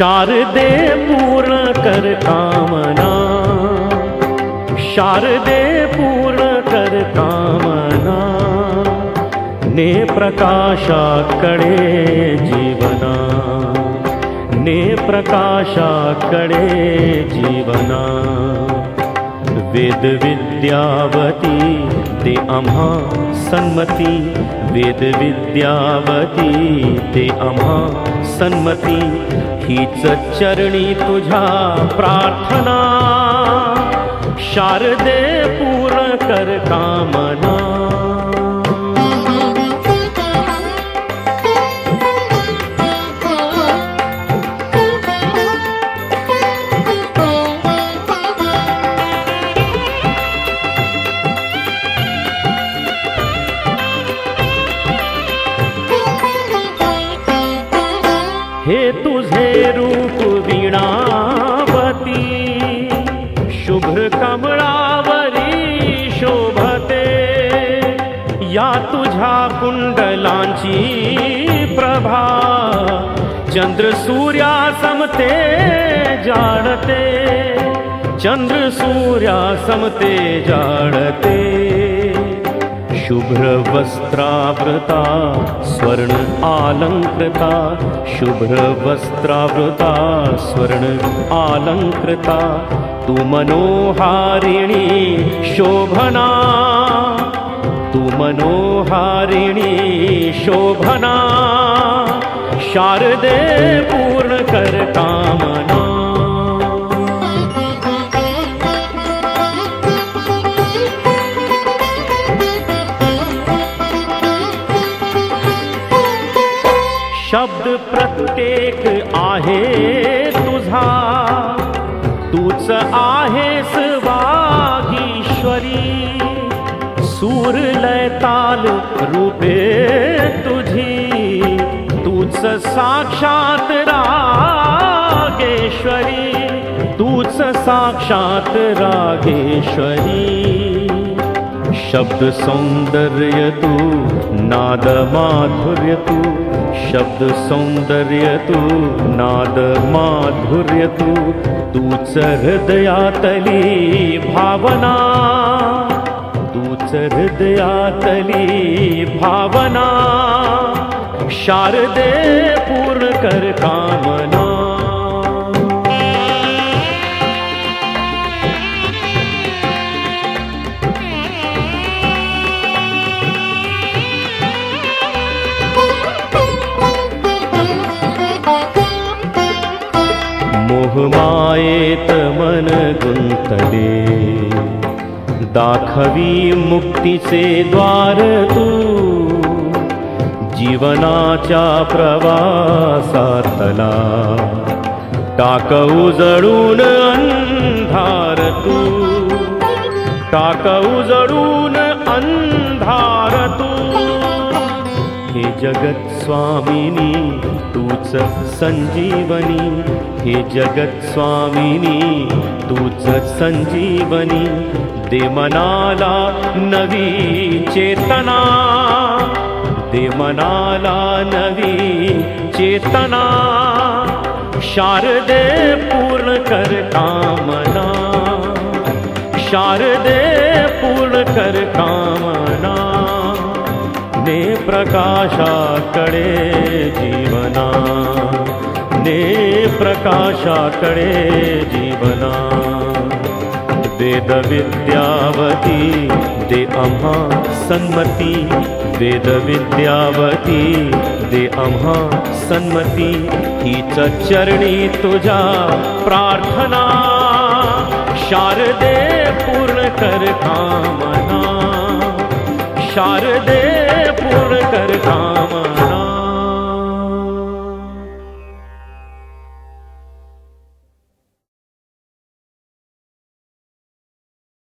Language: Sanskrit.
शारदे पूर्ण कर कामना। शारदे पूर्ण कर कामना। ने प्रकाशा कडे जीवना। ने प्रकाशा कडे जीवना। वेद विद्यावती ते अम्हा सन्मती। वेद विद्यावती ते अम्हा सन्मती हीच चरणी तुझा प्रार्थना। शारदे पूर्ण कर कामना रूप वीणावती। शुभ्र कमळावरी शोभते। या तुझ्या कुंडलांची प्रभा। चंद्र सूर्या समते जाळते चंद्र सूर्या समते जाळते शुभ्रवस्त्रावृता स्वर्ण आलङ्कृता शुभ्रवस्त्रावृता स्वर्ण आलङ्कृता तु मनोहारिणी शोभना। तु मनोहारिणी शोभना। शारदे पूर्णकर शब्द प्रत्येक आहे तुझा. तूच आहेस वागीश्वरी. सूर लय ताल रूपे तुझी. तूच साक्षात रागेश्वरी. तूच साक्षात रागेश्वरी. शब्द सौंदर्य तू, नाद माधुर्य तु. शब्द सौन्दर्य नाद माधुर्य हृदयातली भावना। तूच हृदयातली भावना। शारदे पूर्ण मन गुंतले दाखवी मुक्तीचे द्वार तू। जीवनाच्या प्रवासातला टाक उजळून अंधार तू। टाक उजळून अंधार तू। हे जगत स्वामिनी तूच संजीवनी हे जगत स्वामिनी तूच संजीवनी दे मनाला नवी चेतना। दे मनाला नवी चेतना। शारदे पूर्ण कर कामना। शारदे पूर्ण कर कामना। ने प्रकाशाकडे जीवना दे प्रकाशा जीवना। वेदविद्यावती दे अम्हा सन्मती। वेदविद्यावती दे अम्हा सन्मती। हि चरणी तुजा प्रार्थना। शारदे पूर्ण कर कामना। शारदे पूर्ण कर कामना।